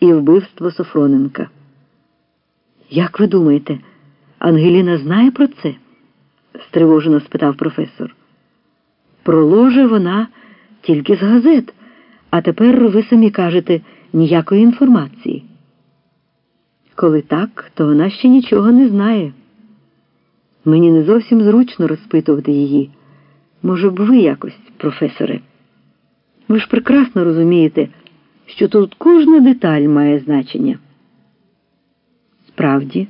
і вбивство Софроненка. Як ви думаєте, Ангеліна знає про це? стривожено спитав професор. Про ложе вона тільки з газет, а тепер ви самі кажете ніякої інформації. Коли так, то вона ще нічого не знає. Мені не зовсім зручно розпитувати її. Може б ви якось, професоре? Ви ж прекрасно розумієте, що тут кожна деталь має значення. Справді,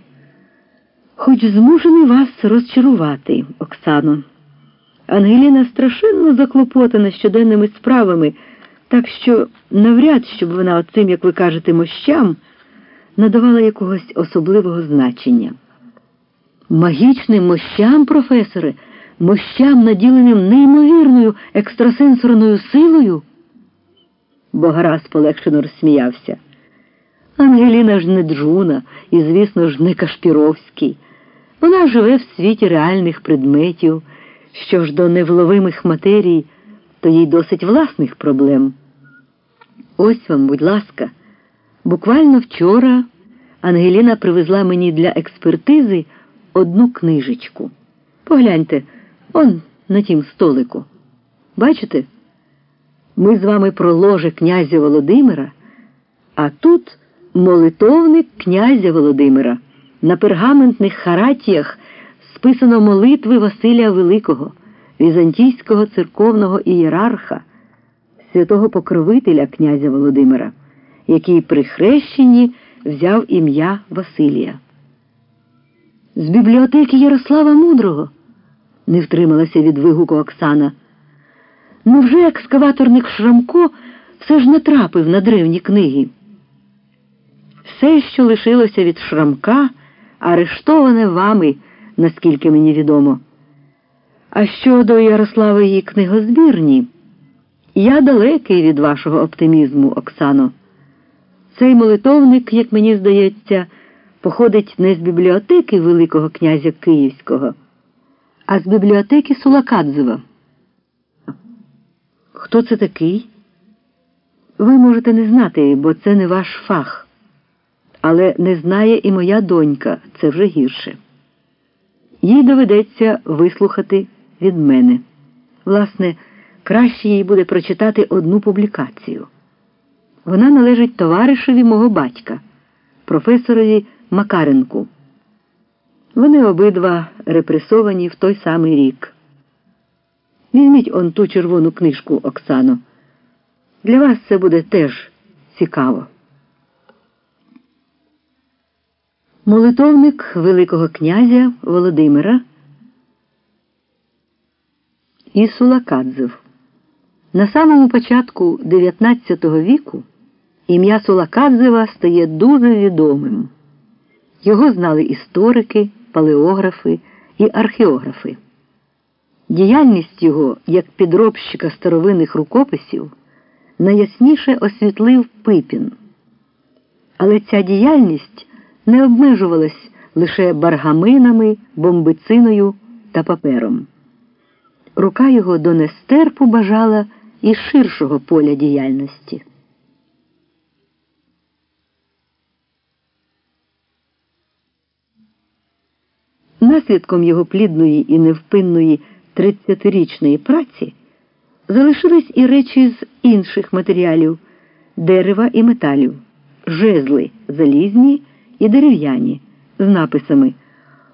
хоч змушений вас розчарувати, Оксано. Ангеліна страшенно заклопотана щоденними справами, так що навряд щоб вона оцим, як ви кажете, мощам надавала якогось особливого значення. Магічним мощам, професоре, мощам, наділеним неймовірною екстрасенсорною силою. Бограс полегшено розсміявся. Ангеліна ж не Джуна і, звісно ж, не Кашпіровський. Вона живе в світі реальних предметів, що ж до невловимих матерій, то їй досить власних проблем. Ось вам, будь ласка, буквально вчора Ангеліна привезла мені для експертизи одну книжечку. Погляньте, он на тім столику. Бачите? Ми з вами про ложе князя Володимира, а тут молитовник князя Володимира. На пергаментних харатіях списано молитви Василія Великого, візантійського церковного ієрарха, святого покровителя князя Володимира, який при хрещенні взяв ім'я Василія. З бібліотеки Ярослава Мудрого, не втрималася від вигуку Оксана. Ну вже екскаваторник Шрамко все ж натрапив на древні книги. Все, що лишилося від Шрамка, арештоване вами, наскільки мені відомо. А щодо Ярославої книгозбірні, я далекий від вашого оптимізму, Оксано. Цей молитовник, як мені здається, походить не з бібліотеки Великого князя Київського, а з бібліотеки Сулакадзева. Хто це такий? Ви можете не знати, бо це не ваш фах. Але не знає і моя донька, це вже гірше. Їй доведеться вислухати від мене. Власне, краще їй буде прочитати одну публікацію. Вона належить товаришеві мого батька, професорові Макаренку. Вони обидва репресовані в той самий рік. Візьміть он ту червону книжку, Оксано. Для вас це буде теж цікаво. Молитовник Великого князя Володимира і Сулакадзев. На самому початку 19 віку ім'я Сулакадзева стає дуже відомим. Його знали історики, палеографи і археографи. Діяльність його як підробщика старовинних рукописів найясніше освітлив Пипін. Але ця діяльність не обмежувалась лише баргаминами, бомбициною та папером. Рука його до нестерпу бажала і ширшого поля діяльності. Наслідком його плідної і невпинної 30-річної праці залишились і речі з інших матеріалів дерева і металів, жезли залізні і дерев'яні з написами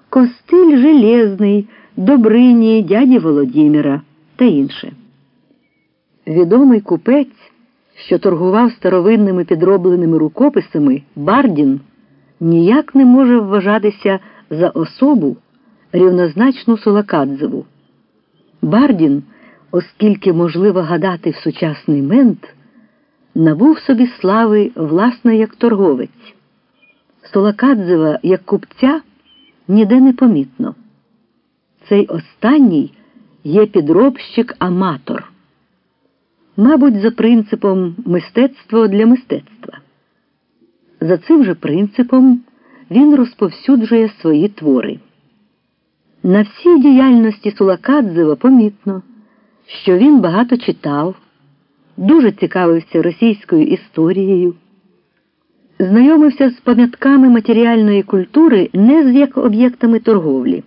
Костиль Железний, Добрині дяді Володимира та інше. Відомий купець, що торгував старовинними підробленими рукописами, Бардін, ніяк не може вважатися за особу рівнозначну Солакадзеву. Бардін, оскільки можливо гадати в сучасний мент, набув собі слави власне як торговець. Солакадзева як купця ніде не помітно. Цей останній є підробщик-аматор. Мабуть, за принципом мистецтво для мистецтва. За цим же принципом він розповсюджує свої твори. На всій діяльності Сулакадзева помітно, що він багато читав, дуже цікавився російською історією. знайомився з пам'ятками матеріальної культури не з як об'єктами торговлі.